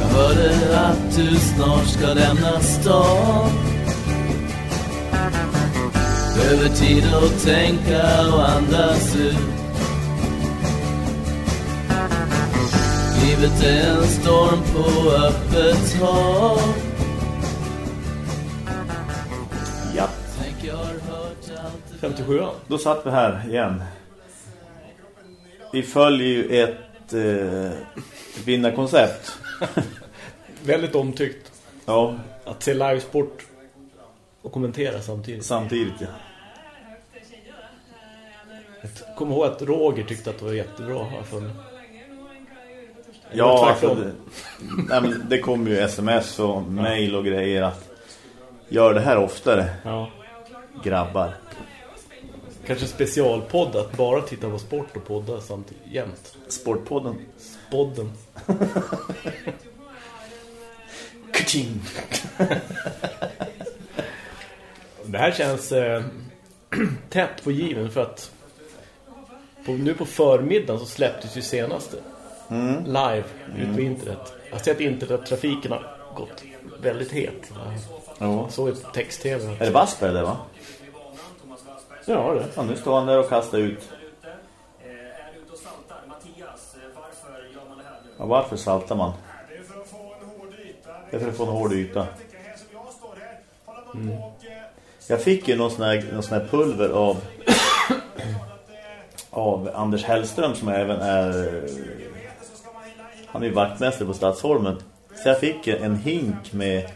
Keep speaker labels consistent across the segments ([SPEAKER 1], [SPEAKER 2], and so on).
[SPEAKER 1] Jag hörde att du snart ska lämna stan. Behöver tid att tänka och andas ut. Livet är en storm på öppet hav.
[SPEAKER 2] Ja,
[SPEAKER 1] Tänk jag har hört allt det
[SPEAKER 3] 57
[SPEAKER 2] då satt vi här igen. Vi följer ju ett eh, vinnarkoncept.
[SPEAKER 3] Väldigt omtyckt
[SPEAKER 2] Ja,
[SPEAKER 3] att se livesport och kommentera samtidigt.
[SPEAKER 2] samtidigt ja.
[SPEAKER 3] Jag kommer ihåg att Roger tyckte att det var jättebra. för mig.
[SPEAKER 2] Ja, alltså det, nej, men det kommer ju sms och mail och grejer att gör det här oftare,
[SPEAKER 3] Ja.
[SPEAKER 2] grabbar.
[SPEAKER 3] Kanske specialpodd att bara titta på sport och podda samtidigt jämt.
[SPEAKER 2] Sportpodden.
[SPEAKER 3] Podden.
[SPEAKER 2] Kaching.
[SPEAKER 3] Det här känns eh, tätt på given för att på, nu på förmiddagen så släpptes ju senaste live ut på internet. Jag har sett internettrafiken har gått väldigt het.
[SPEAKER 2] Ja.
[SPEAKER 3] Så är text-tv.
[SPEAKER 2] Är det Wassberg det va?
[SPEAKER 3] Ja, det.
[SPEAKER 2] Ja, nu står han där och kastar ut. Ja, varför saltar man? Det är för att få en hård yta. Mm. Jag fick ju någon sån här, någon sån här pulver av av Anders Hellström som även är han är ju vaktmästare på Stadsholmen. Så jag fick en hink med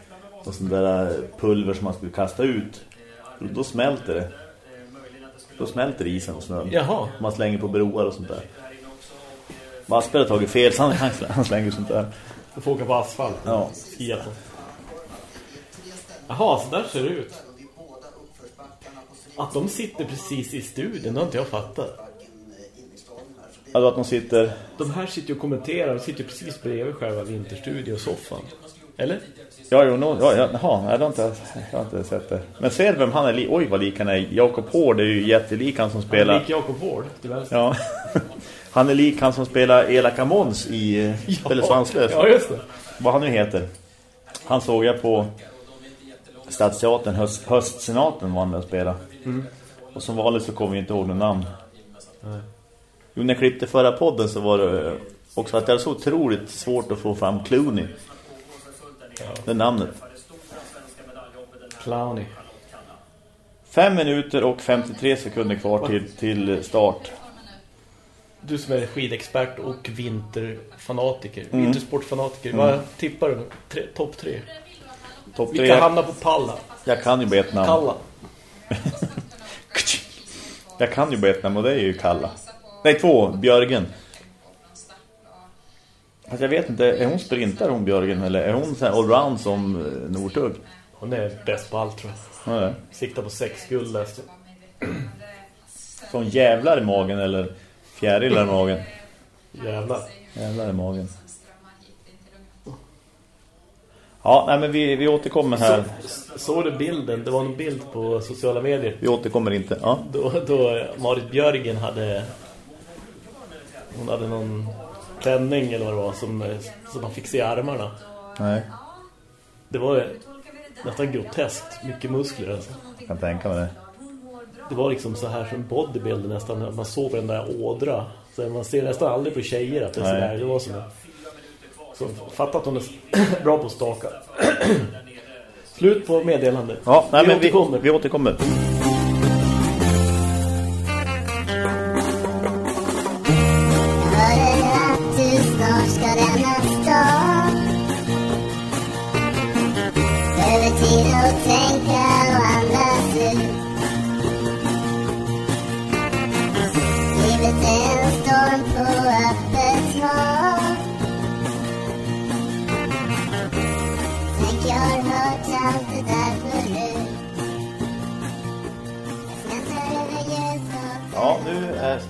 [SPEAKER 2] någon sån där pulver som man skulle kasta ut. Då smälter det. Då smälter isen och snön.
[SPEAKER 3] Jaha.
[SPEAKER 2] Man slänger på broar och sånt där. Wassberg har tagit fel så han, han slänger sånt där.
[SPEAKER 3] Du får åka på asfalt.
[SPEAKER 2] Ja.
[SPEAKER 3] Skia på. Jaha, så där ser det ut. Att de sitter precis i studion, det har inte jag fattat.
[SPEAKER 2] Alltså att de sitter...
[SPEAKER 3] De här sitter och kommenterar, de sitter precis bredvid själva vinterstudio-soffan. Eller?
[SPEAKER 2] Ja, jo, no, ja, ja, nej, jag, har inte, jag har inte sett det. Men ser vem han är? li- Oj, vad lik han är. Jakob Hård är ju jättelik han som spelar...
[SPEAKER 3] Lik Jakob Hård, till vänster.
[SPEAKER 2] Ja. Han är lik han som spelar Elaka Måns i eh, Pelle Svanslös.
[SPEAKER 3] Ja, just det.
[SPEAKER 2] Vad han nu heter. Han såg jag på Stadsteatern, höst, höstsenaten var han med och spela. Och som vanligt så kommer vi inte ihåg någon namn. Jo, när jag klippte förra podden så var det eh, också att det är så otroligt svårt att få fram Clooney. Det namnet.
[SPEAKER 3] Clowny.
[SPEAKER 2] Fem minuter och 53 sekunder kvar till, till start.
[SPEAKER 3] Du som är skidexpert och vinterfanatiker.
[SPEAKER 2] Mm.
[SPEAKER 3] Vintersportfanatiker. Vad tippar du? Tre, topp tre.
[SPEAKER 2] Topp
[SPEAKER 3] Vilka
[SPEAKER 2] tre.
[SPEAKER 3] hamnar på palla?
[SPEAKER 2] Jag kan ju namn.
[SPEAKER 3] Kalla.
[SPEAKER 2] Jag kan ju namn och det är ju Kalla. Nej, två. Björgen. Fast jag vet inte, är hon sprintar hon Björgen eller är hon så allround som eh, Nortug?
[SPEAKER 3] Hon är bäst på allt tror jag.
[SPEAKER 2] Ja.
[SPEAKER 3] Siktar på sex guld läste.
[SPEAKER 2] Sån jävlar i magen eller fjärilar i magen.
[SPEAKER 3] Jävlar.
[SPEAKER 2] Jävlar i magen. Ja, nej men vi, vi återkommer här.
[SPEAKER 3] Så, såg du bilden? Det var en bild på sociala medier.
[SPEAKER 2] Vi återkommer inte. Ja.
[SPEAKER 3] Då, då Marit Björgen hade hon hade någon klänning eller vad det var som, eh, som man fick se i armarna.
[SPEAKER 2] Nej,
[SPEAKER 3] Det var nästan groteskt. Mycket muskler alltså.
[SPEAKER 2] jag kan tänka mig det.
[SPEAKER 3] Det var liksom så här som bodybuilder nästan. Man såg den där ådra. Så man ser nästan aldrig på tjejer att det är så
[SPEAKER 2] Nej.
[SPEAKER 3] där. Det var så där. Så fatta att hon är bra på att staka. Slut på meddelande.
[SPEAKER 2] Ja, nej,
[SPEAKER 3] vi
[SPEAKER 2] men
[SPEAKER 3] återkommer.
[SPEAKER 2] Vi, vi återkommer.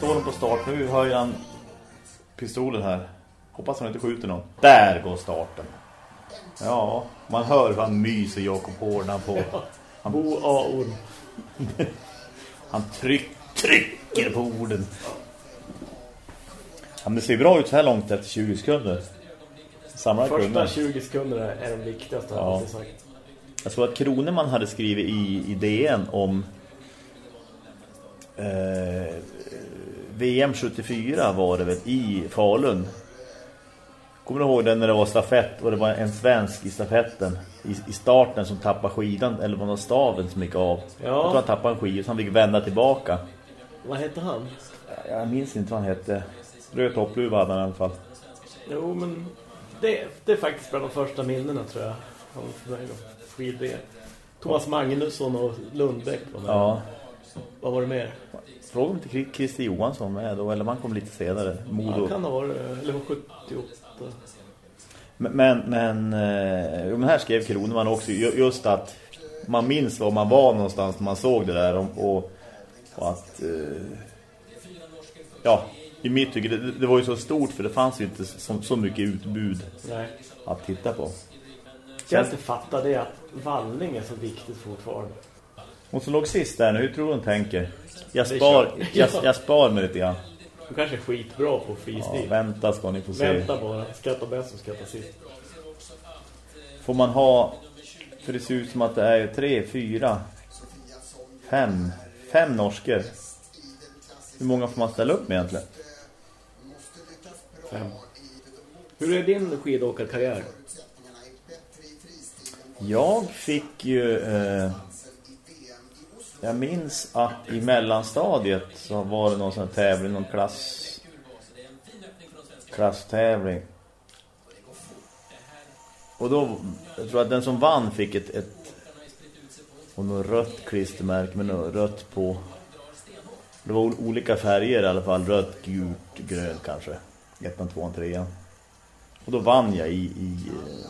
[SPEAKER 2] Står de på start. Nu höjer han pistolen här. Hoppas han inte skjuter någon. Där går starten. Ja, man hör hur han myser Jakob Hårdan på. Han,
[SPEAKER 3] Bo A. Orm.
[SPEAKER 2] han tryck, trycker på orden. men det ser bra ut så här långt efter 20 sekunder. Samma
[SPEAKER 3] Första
[SPEAKER 2] kunder.
[SPEAKER 3] 20 sekunderna är de viktigaste.
[SPEAKER 2] Ja. Jag tror att Kroneman hade skrivit i, i DN om eh, VM 74 var det väl i Falun. Kommer du ihåg den när det var stafett och det var en svensk i stafetten i, i starten som tappade skidan eller var någon staven som gick av.
[SPEAKER 3] Ja.
[SPEAKER 2] Jag tror han tappade en skida så han fick vända tillbaka.
[SPEAKER 3] Vad heter han?
[SPEAKER 2] Jag minns inte vad han hette. Röd toppluva hade han i alla fall.
[SPEAKER 3] Jo, men det, det är faktiskt bland de första minnena tror jag. Han. Skid Thomas Magnusson och Lundbäck var med.
[SPEAKER 2] Ja.
[SPEAKER 3] Vad var det mer?
[SPEAKER 2] Fråga om inte Chris- Christer Johansson med då, eller man kom lite senare. Modo.
[SPEAKER 3] Han kan ha varit, eller var 78.
[SPEAKER 2] Men, men, men, eh, men här skrev Kroneman också ju- just att man minns var man var någonstans när man såg det där och, och, och att eh, ja, i mitt tycke det, det var ju så stort för det fanns ju inte så, så mycket utbud
[SPEAKER 3] Nej.
[SPEAKER 2] att titta på.
[SPEAKER 3] Jag kan inte fatta det att vallning är så viktigt fortfarande.
[SPEAKER 2] Och så låg sist där nu, hur tror du hon tänker? Jag spar, jag,
[SPEAKER 3] Ja.
[SPEAKER 2] jag spar mig lite grann.
[SPEAKER 3] Du kanske är skitbra på
[SPEAKER 2] Ja,
[SPEAKER 3] freestil.
[SPEAKER 2] vänta ska ni få se.
[SPEAKER 3] Vänta bara. Skratta bäst och skratta sist.
[SPEAKER 2] Får man ha för det ser ut som att det är tre, fyra fem, fem norsker. Hur många får man ställa upp med egentligen?
[SPEAKER 3] Fem. Hur är din skidåkarkarriär?
[SPEAKER 2] Jag fick ju eh, jag minns att i mellanstadiet så var det någon sån här tävling, någon klass klasstävling. Och då, jag tror att den som vann fick ett, ett och något rött klistermärke med något rött på. Det var olika färger i alla fall, rött, gult, grönt kanske. Ettan, tvåan, trean. Och då vann jag i, i eh,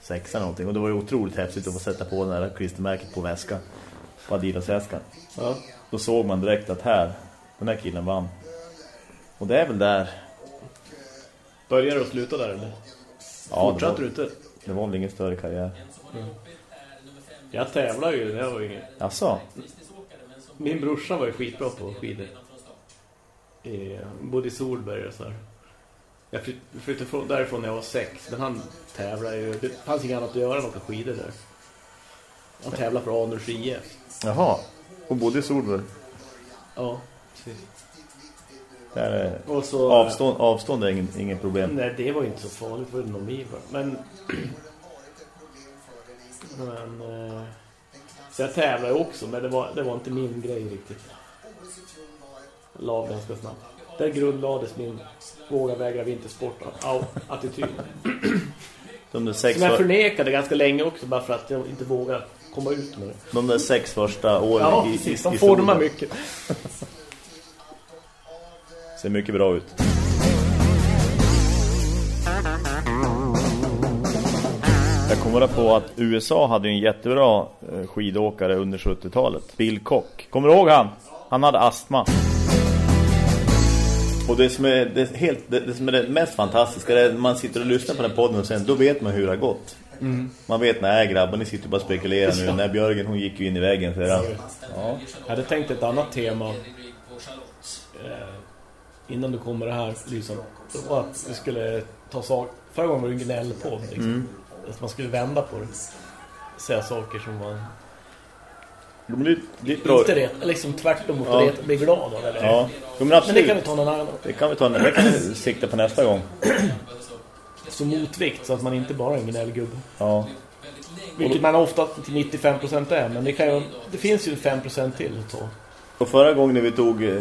[SPEAKER 2] sexan någonting. Och det var ju otroligt häftigt att få sätta på det här klistermärket på väskan. På Adidas-väskan.
[SPEAKER 3] Ja.
[SPEAKER 2] Då såg man direkt att här, den här killen vann. Och det är väl där.
[SPEAKER 3] Börjar du att sluta där eller?
[SPEAKER 2] Ja,
[SPEAKER 3] Fortsatte
[SPEAKER 2] det var,
[SPEAKER 3] inte?
[SPEAKER 2] det var väl ingen större karriär.
[SPEAKER 3] Jag tävlar ju, det var ju inget.
[SPEAKER 2] Alltså,
[SPEAKER 3] Min brorsa var ju skitbra på skidor. I, bodde i Solberg och så här. Jag flytt- flyttade från, därifrån när jag var sex. Men han tävlade ju. Det fanns inget annat att göra än att åka skidor där. Han tävlade för Anurs IF.
[SPEAKER 2] jaha. Och bodde i Solberg.
[SPEAKER 3] Ja, precis.
[SPEAKER 2] Där är
[SPEAKER 3] Och så...
[SPEAKER 2] avstånd, avstånd är ingen, ingen problem.
[SPEAKER 3] Nej, det var inte så farligt. Ju någon mil. Men... men... Eh, så jag tävlade också, men det var, det var inte min grej riktigt. Jag la ganska snabbt. Där grundlades min våga vägra vintersport attityd.
[SPEAKER 2] Sex,
[SPEAKER 3] Som jag
[SPEAKER 2] för,
[SPEAKER 3] förnekade ganska länge också, bara för att jag inte vågade komma ut med det.
[SPEAKER 2] de där sex första åren
[SPEAKER 3] Ja,
[SPEAKER 2] i, i,
[SPEAKER 3] precis.
[SPEAKER 2] i
[SPEAKER 3] De formar mycket.
[SPEAKER 2] ser mycket bra ut. Jag kommer på att USA hade en jättebra eh, skidåkare under 70-talet. Bill Koch. Kommer du ihåg han? Han hade astma. Och det som är det, helt, det, det som är det mest fantastiska är att man sitter och lyssnar på den podden och sen då vet man hur det har gått. Man vet, nej grabbar, ni sitter bara och spekulerar nu. Nej, Björgen hon gick ju in i väggen. Så ja. Ja.
[SPEAKER 3] Jag hade tänkt ett annat tema eh, innan du kommer det här var att vi skulle ta sak. Förra gången var det en gnällpodd liksom. Att man skulle vända på det. Säga saker som var
[SPEAKER 2] Jo, men det, det är bra.
[SPEAKER 3] inte rätt, liksom tvärtom mot
[SPEAKER 2] Ja.
[SPEAKER 3] rätt, bli glad av eller?
[SPEAKER 2] Ja, jo, men
[SPEAKER 3] Men det kan vi ta någon annan
[SPEAKER 2] Det kan vi ta det kan vi sikta på nästa gång.
[SPEAKER 3] Som motvikt så att man inte bara är en gnällgubbe.
[SPEAKER 2] Ja.
[SPEAKER 3] Vilket man ofta till 95% är, men det, kan ju, det finns ju 5% till att ta.
[SPEAKER 2] Och förra gången när vi tog eh,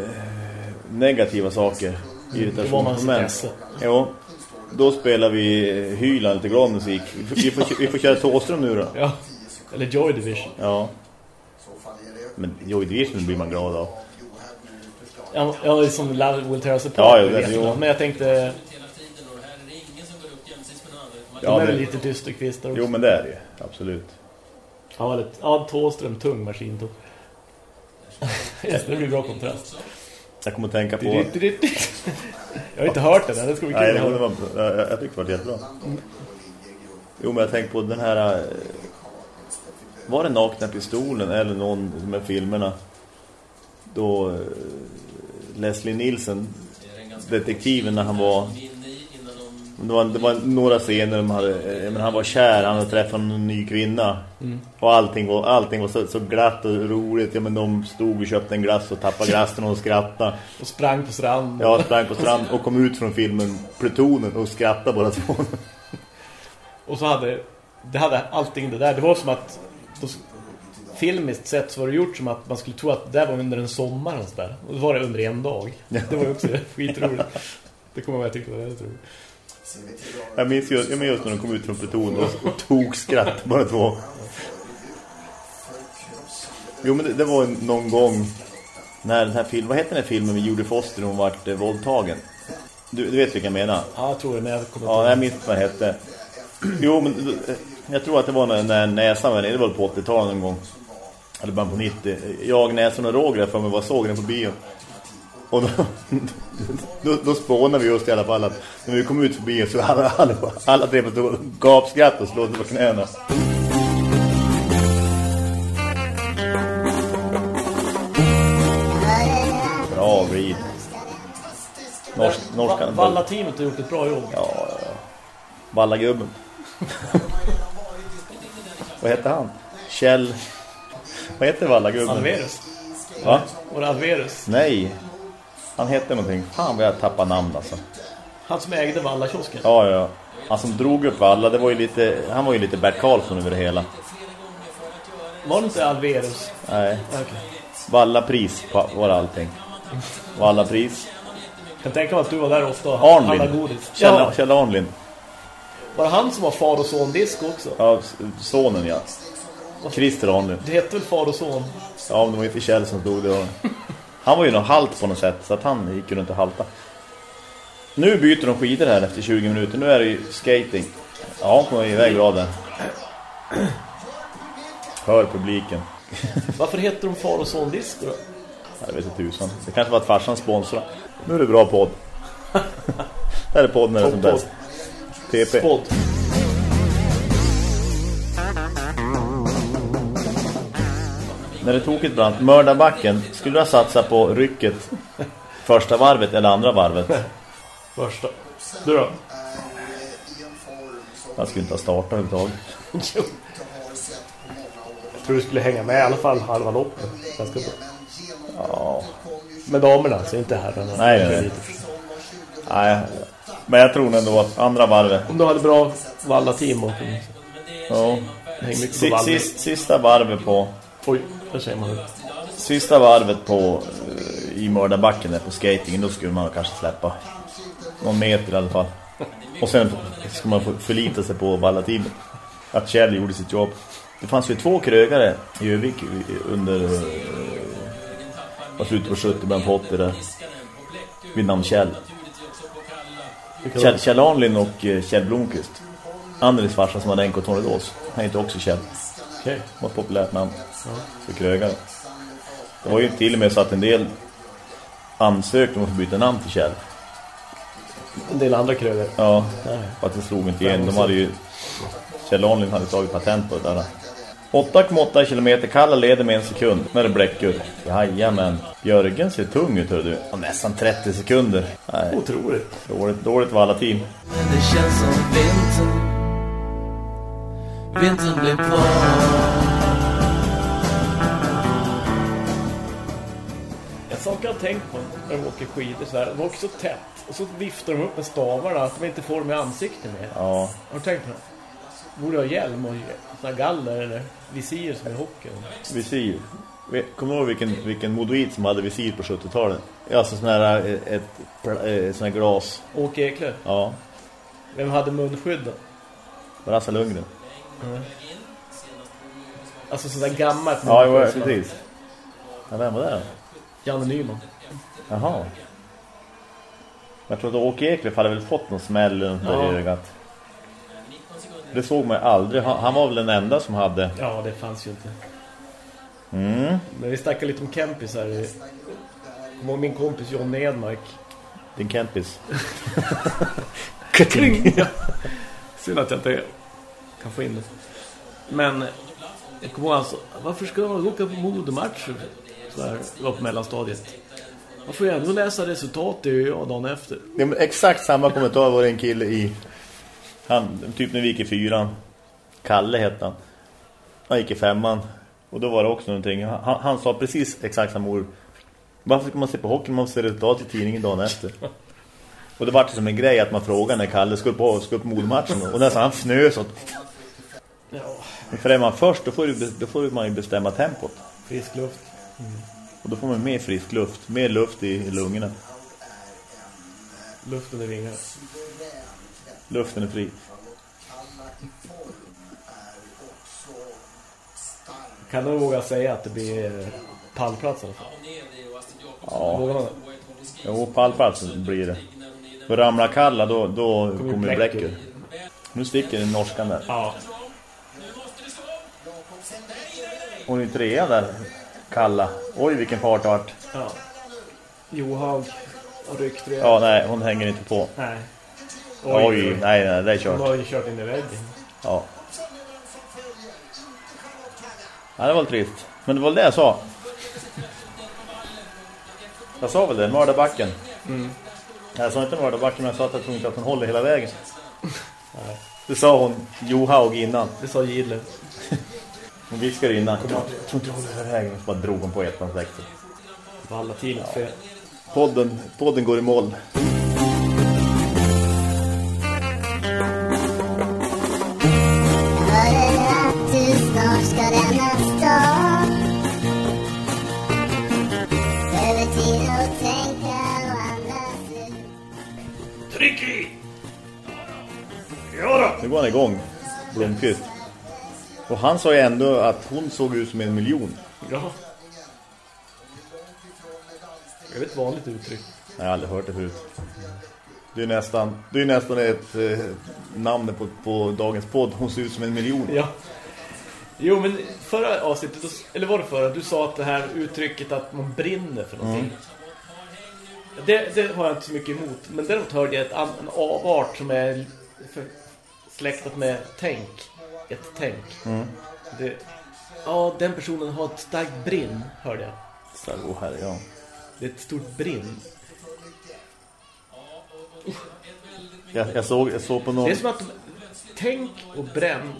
[SPEAKER 2] negativa saker,
[SPEAKER 3] så
[SPEAKER 2] irritationsmoment. Jo, då spelar vi eh, Hyland lite glad musik. Vi får, vi får, vi får köra Tåström nu då.
[SPEAKER 3] Ja. Eller Joy Division.
[SPEAKER 2] Ja. Men Joy Division blir man glad av.
[SPEAKER 3] Ja, ja som Love Will Tear Us Apart.
[SPEAKER 2] Ja,
[SPEAKER 3] det- vet. Men jag tänkte,
[SPEAKER 2] Ja,
[SPEAKER 3] är
[SPEAKER 2] det,
[SPEAKER 3] lite dysterkvistar också.
[SPEAKER 2] jo, men det är det ju. Absolut.
[SPEAKER 3] Ja, lite, ja Thåström, tung maskin då. det blir bra kontrast.
[SPEAKER 2] Jag kommer att tänka på...
[SPEAKER 3] Jag har inte hört den, det ska bli
[SPEAKER 2] Nej,
[SPEAKER 3] kul.
[SPEAKER 2] det var, jag, jag, tyckte det var jättebra. Jo, men jag tänkte på den här... eh, Var det Nakna pistolen eller någon med filmerna? Då eh, Leslie Nielsen detektiven när han var det var, det var några scener de hade, eh, men han var kär, han hade träffat en ny kvinna. Och allting var, allting var så, så glatt och roligt. Ja, men de stod och köpte en glass och tappade glassen och skrattade.
[SPEAKER 3] Och sprang på stranden.
[SPEAKER 2] Jag sprang på strand och kom ut från filmen Plutonen och skrattade båda två.
[SPEAKER 3] Och så hade det hade allting det där. Det var som att då, filmiskt sett så var det gjort som att man skulle tro att det där var under en sommar och, så där. och det var det under en dag. Det var ju också skitroligt. Det kommer jag att tycka det är roligt.
[SPEAKER 2] Jag minns just, jag minns just när de kom ut från Pluton och, och tog skratt bara två. Jo men det, det var någon gång när den här filmen, vad heter den här filmen med Judy Foster när hon vart eh, våldtagen? Du, du vet vilka jag menar?
[SPEAKER 3] Ja, jag tror det, men jag kommer
[SPEAKER 2] Ja, jag minns vad det hette. Jo, men eh, jag tror att det var när, när näsan var det var på 80-talet någon gång. Eller bara på 90. Jag, näsan och Roger för mig var såg den på bio. Och då, då, då spånade vi just i alla fall att när vi kom ut förbi så alla, alla, alla tre på gapskratt och slås på knäna. Bra read. Norsk, norskan.
[SPEAKER 3] Valla-teamet har gjort ett bra jobb.
[SPEAKER 2] Ja, ja, ja. Vallagubben. Vad heter han? Kjell... Vad heter Vallagubben?
[SPEAKER 3] Alverus.
[SPEAKER 2] Va?
[SPEAKER 3] Var det Alverus?
[SPEAKER 2] Nej. Han hette någonting. Fan vad jag tappar namn alltså.
[SPEAKER 3] Han som ägde Valla-kiosken.
[SPEAKER 2] Ja, ja. Han som drog upp Valla, det var ju lite... Han var ju lite Bert Karlsson över det hela.
[SPEAKER 3] Var det inte Alverus?
[SPEAKER 2] Nej.
[SPEAKER 3] Okej.
[SPEAKER 2] Valla-pris var allting. Valla-pris.
[SPEAKER 3] Jag kan tänka mig att du var där ofta
[SPEAKER 2] Arnlind.
[SPEAKER 3] godis.
[SPEAKER 2] Kjell,
[SPEAKER 3] Ja,
[SPEAKER 2] Kjell Arnlind.
[SPEAKER 3] var det han som var far och son disco också?
[SPEAKER 2] Ja, sonen ja. Christer Arnlind.
[SPEAKER 3] Det hette väl far och son?
[SPEAKER 2] Ja, men det var inte Kjell som stod det. Han var ju någon halt på något sätt så att han gick runt och halta. Nu byter de skidor här efter 20 minuter. Nu är det ju skating. Ja, han kommer iväg bra där. Hör publiken.
[SPEAKER 3] Varför heter de far och son disco då?
[SPEAKER 2] Jag vet inte tusan. Det kanske var att farsan sponsrade. Nu är det bra podd. Det här är podden när det är som bäst. TP.
[SPEAKER 3] Spod.
[SPEAKER 2] När det tog ett brand, Mördarbacken, skulle du ha satsat på rycket första varvet eller andra varvet?
[SPEAKER 3] Första. Du då?
[SPEAKER 2] Jag skulle inte ha startat överhuvudtaget.
[SPEAKER 3] Jag tror du skulle hänga med i alla fall halva loppet. Ganska bra.
[SPEAKER 2] Ja,
[SPEAKER 3] Med damerna, alltså inte herrarna.
[SPEAKER 2] Nej, nej, nej. nej. Men jag tror ändå att andra varvet.
[SPEAKER 3] Om du hade bra Valla-team bakom dig.
[SPEAKER 2] Ja.
[SPEAKER 3] Valla.
[SPEAKER 2] sist, sista varvet på
[SPEAKER 3] Oj, där säger man det.
[SPEAKER 2] Sista varvet på eh, i Mördarbacken där på skatingen då skulle man kanske släppa någon meter i alla fall. Och sen ska man förlita sig på Valla-teamet. Att Kjell gjorde sitt jobb. Det fanns ju två krögare i Övik under eh, var slutet på 70 början på 80 där. Vid namn Kjell. Kjell? Kjell Arnlind och eh, Kjell Blomqvist. Andres farsa som hade NK Tornedås. Han heter också Kjell.
[SPEAKER 3] Okej.
[SPEAKER 2] Det var ett populärt namn för krögare. Det var ju till och med så att en del ansökte om att få byta namn till Kjell.
[SPEAKER 3] En del andra krögare.
[SPEAKER 2] Ja,
[SPEAKER 3] Nej.
[SPEAKER 2] för att det slog inte igen. De hade ju... Kjell Arnlind hade tagit patent på det där. 8,8 kilometer kalla leder med en sekund när det bläcker. Jajamän. Jörgen ser tung ut, hör du. Ja, nästan 30 sekunder. Nej,
[SPEAKER 3] Otroligt.
[SPEAKER 2] dåligt, dåligt var alla team.
[SPEAKER 1] Men det känns som vintern Vintern blev kvar
[SPEAKER 3] sak jag har tänkt på när de åker skidor så här. De åker så tätt. Och så viftar de upp med stavarna att de inte får dem i ansiktet mer.
[SPEAKER 2] Ja,
[SPEAKER 3] Har du tänkt på det? Borde ha hjälm och såna galler eller visir som i hockeyn.
[SPEAKER 2] visir. Kommer du ihåg vilken, vilken modoid som hade visir på 70-talet? Alltså sån här, eh, ett, ett, sån här glas.
[SPEAKER 3] Åke Eklöf.
[SPEAKER 2] Ja,
[SPEAKER 3] Vem hade munskydd då?
[SPEAKER 2] Rassa Lundgren.
[SPEAKER 3] Alltså sådär gammalt
[SPEAKER 2] Ja, precis. Ja, vem var det då?
[SPEAKER 3] Janne Nyman.
[SPEAKER 2] Jaha. Jag tror att Åke Eklöf hade väl fått någon smäll runt
[SPEAKER 3] Ja.
[SPEAKER 2] ögat. Det såg man aldrig. Han, var väl den enda som hade...
[SPEAKER 3] Ja, det fanns ju inte.
[SPEAKER 2] Mm.
[SPEAKER 3] Men vi snackar lite om kempisar. Kommer min kompis John Edmark.
[SPEAKER 2] Din kempis.
[SPEAKER 3] Kring! Synd att jag inte kan få in det. Men jag kommer ihåg alltså, varför ska man åka på modematcher? Så här, det var på mellanstadiet. Man får ju ändå läsa resultatet jag dagen efter.
[SPEAKER 2] Det är exakt samma kommentar var det en kille i han, typ när vi gick i fyran. Kalle hette han. Han gick i femman. Och då var det också någonting. Han, han sa precis exakt samma ord. Varför ska man se på hockey? Man ser resultat i tidningen dagen efter. Och det var som en grej att man frågade när Kalle skulle på, skulle på modmatchen. Och nästan han fnös åt.
[SPEAKER 3] Ja,
[SPEAKER 2] för är man först, då får, du, då får man ju bestämma tempot.
[SPEAKER 3] frisk luft.
[SPEAKER 2] Och då får man mer frisk luft. Mer luft i, lungorna.
[SPEAKER 3] Luften i vingarna.
[SPEAKER 2] Luften är fri.
[SPEAKER 3] Kan du våga säga att det blir pallplats i alla fall?
[SPEAKER 2] Ja,
[SPEAKER 3] Vågar man det?
[SPEAKER 2] jo, pallplats blir det. För ramlar Kalla, då, då
[SPEAKER 3] Kommer
[SPEAKER 2] kommer.
[SPEAKER 3] Bläcker.
[SPEAKER 2] Nu sticker den norskan där.
[SPEAKER 3] Ja.
[SPEAKER 2] Hon är trea där, Kalla. Oj, vilken fart det har varit.
[SPEAKER 3] ja. Johaug har ryckt rejält.
[SPEAKER 2] Ja, nej, hon hänger inte på.
[SPEAKER 3] Nej.
[SPEAKER 2] Oj, nej, nej, det är
[SPEAKER 3] Hon
[SPEAKER 2] kört.
[SPEAKER 3] har ju kört in i väggen.
[SPEAKER 2] Ja. Ja, det var lite trist. Men det var det jag sa. Jag sa väl det, mördarbacken.
[SPEAKER 3] Mm.
[SPEAKER 2] Jag sa inte mördarbacken, men jag sa att jag tror inte att hon håller hela vägen. Det sa hon Johaug innan.
[SPEAKER 3] Det sa Gidle.
[SPEAKER 2] Hon viskade innan. Jag tror inte jag håller hela vägen. Så bara drog hon på ettans växel.
[SPEAKER 3] Valla teamet fel.
[SPEAKER 2] Podden, podden går i mål.
[SPEAKER 4] Hörde att du snart ska lämna stan Över tid att tänka och andas ut
[SPEAKER 3] Tryck i! Ja
[SPEAKER 2] Nu går han igång, Blomqvist. Och han sa ju ändå att hon såg ut som en miljon.
[SPEAKER 3] Ja. Det är ett vanligt uttryck.
[SPEAKER 2] Jag har aldrig hört det förut. Det är nästan, det är nästan ett eh, namn på, på dagens podd. Hon ser ut som en miljon.
[SPEAKER 3] Ja. Jo, men förra avsnittet, eller var det förra, du sa att det här uttrycket att man brinner för någonting. Det, det har jag inte så mycket emot. Men däremot hörde jag ett, en avart som är för, släktat med tänk. Ett tänk. Det, ja, den personen har ett starkt brinn, hörde jag.
[SPEAKER 2] Så, oh, herre, ja.
[SPEAKER 3] Det är ett stort brinn.
[SPEAKER 2] jag, jag, såg, jag såg på någon...
[SPEAKER 3] Det är som att tänk och bränn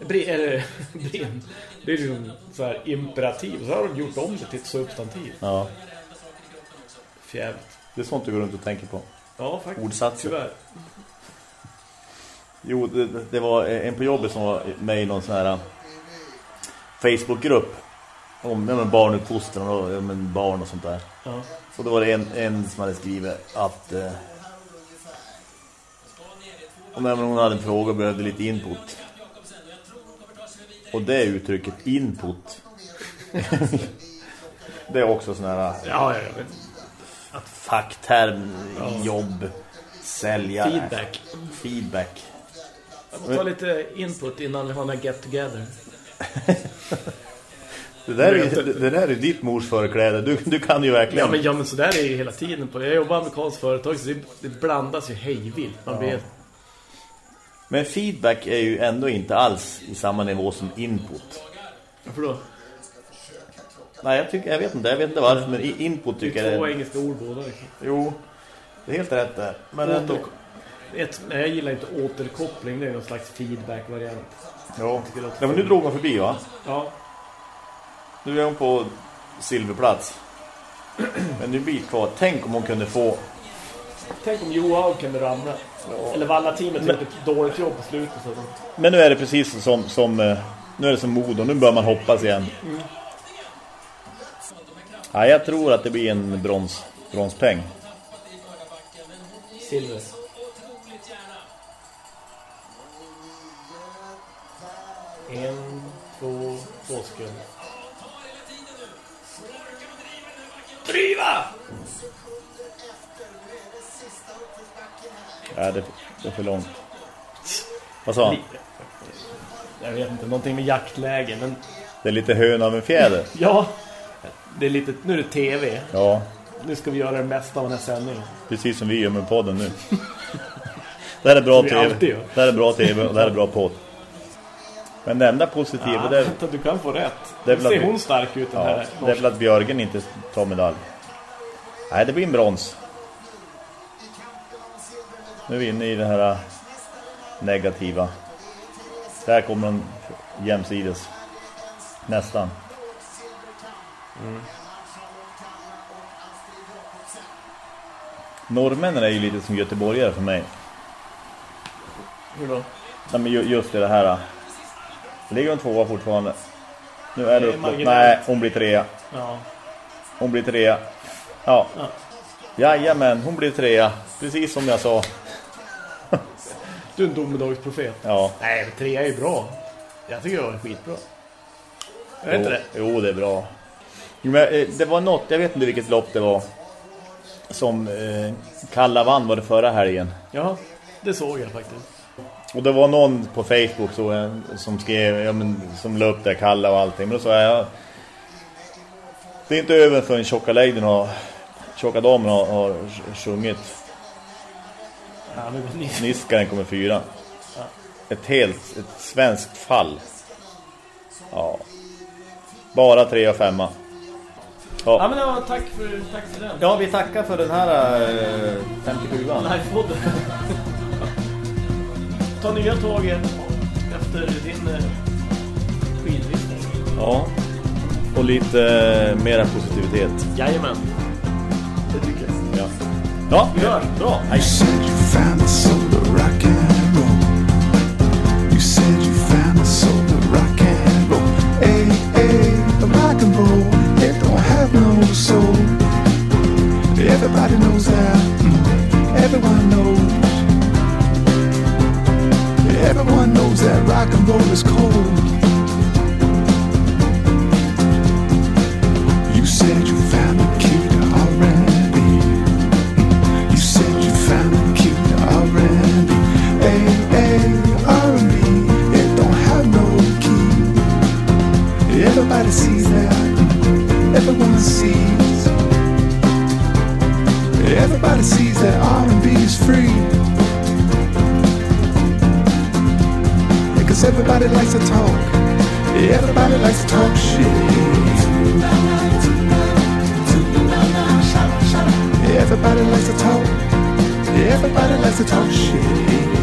[SPEAKER 3] bri, eller brinn det är ju så här imperativ så har de gjort om det till ett substantiv
[SPEAKER 2] Ja,
[SPEAKER 3] fjärligt
[SPEAKER 2] det är sånt du går runt och tänker på.
[SPEAKER 3] ja faktiskt
[SPEAKER 2] Ordsatser.
[SPEAKER 3] tyvärr
[SPEAKER 2] Jo, det, det- var en på jobbet som var med i någon sån här Facebookgrupp om ja, barnuppfostran och ja, men barn och sånt där.
[SPEAKER 3] ja.
[SPEAKER 2] Och då var det en, en som hade skrivit att eh, om även hon hade en fråga och behövde lite input. Och det uttrycket input. det är också sån här
[SPEAKER 3] ja, ja, ja. men
[SPEAKER 2] fackterm, jobb, sälja.
[SPEAKER 3] feedback
[SPEAKER 2] Feedback.
[SPEAKER 3] Jag får ta lite input innan vi har en get together
[SPEAKER 2] Det där, är, det, det där är ditt mors förkläde. Du, du kan ju verkligen...
[SPEAKER 3] ja men, ja men så där är det hela tiden på jag jobbar med amerikanskt företag så det, det blandas ju hejvilt man blir
[SPEAKER 2] Men feedback är ju ändå inte alls i samma nivå som input.
[SPEAKER 3] varför då?
[SPEAKER 2] Nej, jag, tycker, jag vet inte. Jag vet inte varför, men input
[SPEAKER 3] det
[SPEAKER 2] tycker
[SPEAKER 3] är två
[SPEAKER 2] jag...
[SPEAKER 3] engelska ord båda liksom.
[SPEAKER 2] Jo, det är helt rätt där. Men ändå...
[SPEAKER 3] Ett, jag gillar inte återkoppling det är någon slags feedback-variant
[SPEAKER 2] Ja. ja, men nu drog hon förbi va?
[SPEAKER 3] ja
[SPEAKER 2] Nu är hon på silverplats. Men nu blir kvar. Tänk om hon kunde få...
[SPEAKER 3] Tänk om Johaug kunde ramla. Eller Valla-teamet gjort ett dåligt jobb på slutet. Så
[SPEAKER 2] Men nu är det precis som... som eh, nu är det som mod och nu bör man hoppas igen. Ja, jag tror att det blir en brons, bronspeng.
[SPEAKER 3] silver. En, två, två sekunder. Driva!
[SPEAKER 2] Ja, det, det är för långt. Vad sa han?
[SPEAKER 3] Jag vet inte, någonting med jaktläge. Men
[SPEAKER 2] Det är lite hön av en fjäder.
[SPEAKER 3] ja, det är lite, nu är det tv.
[SPEAKER 2] Ja,
[SPEAKER 3] Nu ska vi göra det mesta av den här sändningen.
[SPEAKER 2] precis som vi gör med podden nu. Det här är bra tv. Det här är bra tv och det här är bra podd. Men det enda positiva
[SPEAKER 3] Ja,
[SPEAKER 2] det, är,
[SPEAKER 3] du kan få rätt.
[SPEAKER 2] Det
[SPEAKER 3] ser hon stark ut den
[SPEAKER 2] ja,
[SPEAKER 3] här.
[SPEAKER 2] det är väl att Björgen inte tar medalj. Nej, det blir en brons. Nu är vi inne i det här negativa. Där kommer de jämsides. Nästan. Norrmännen är ju lite som göteborgare för mig.
[SPEAKER 3] Hur då?
[SPEAKER 2] Nej, men ju- just det här. Ligger en tvåa fortfarande. Nu är det
[SPEAKER 3] Det marginellt.
[SPEAKER 2] Nej, hon blir trea.
[SPEAKER 3] Ja.
[SPEAKER 2] Hon blir trea. Ja.
[SPEAKER 3] Ja.
[SPEAKER 2] Jajamän, hon blir trea. Precis som jag sa.
[SPEAKER 3] Du är en domedagsprofet.
[SPEAKER 2] Ja.
[SPEAKER 3] Nej, men tre är ju bra. Jag tycker det var skitbra. Är det inte det?
[SPEAKER 2] Jo, det är bra. Men, eh, det var något, jag vet inte vilket lopp det var. Som eh, Kalla vann var det förra helgen.
[SPEAKER 3] Ja, det såg jag faktiskt.
[SPEAKER 2] Och det var någon på Facebook så, eh, som skrev, ja, men, som la upp det Kalla och allting. Men då sa jag, det är inte över för en tjocka lägden och tjocka damen har, har sjungit.
[SPEAKER 3] Ja.
[SPEAKER 2] Niskaren kommer fyra. Ett helt, ett svenskt fall. Ja. Bara tre och femma.
[SPEAKER 3] Ja,
[SPEAKER 2] Ja,
[SPEAKER 3] men var tack för, tack för den.
[SPEAKER 2] ja vi tackar för den här eh, 57an.
[SPEAKER 3] Livepodden. Ta nya tåget efter din eh, skidlista.
[SPEAKER 2] Ja. Och lite eh, mera positivitet.
[SPEAKER 3] Jajamän. Det tycker jag.
[SPEAKER 2] Ja. Ja,
[SPEAKER 3] Vi hörs. Bra.
[SPEAKER 2] Hej.
[SPEAKER 5] said you found the soul to rock and roll. You said you found the soul to rock and roll. Hey, hey, the rock and roll, it don't have no soul. Everybody knows that. mm, Everyone knows. Everyone knows that rock and roll is cold. You said you found the key to R&B. You said you found the key to R&B. Hey, hey, R&B, it don't have no key. Everybody sees that. Everyone sees. Everybody sees that R&B is free. Because everybody likes to talk. Everybody likes to talk shit. Everybody likes to talk. Everybody likes to talk shit.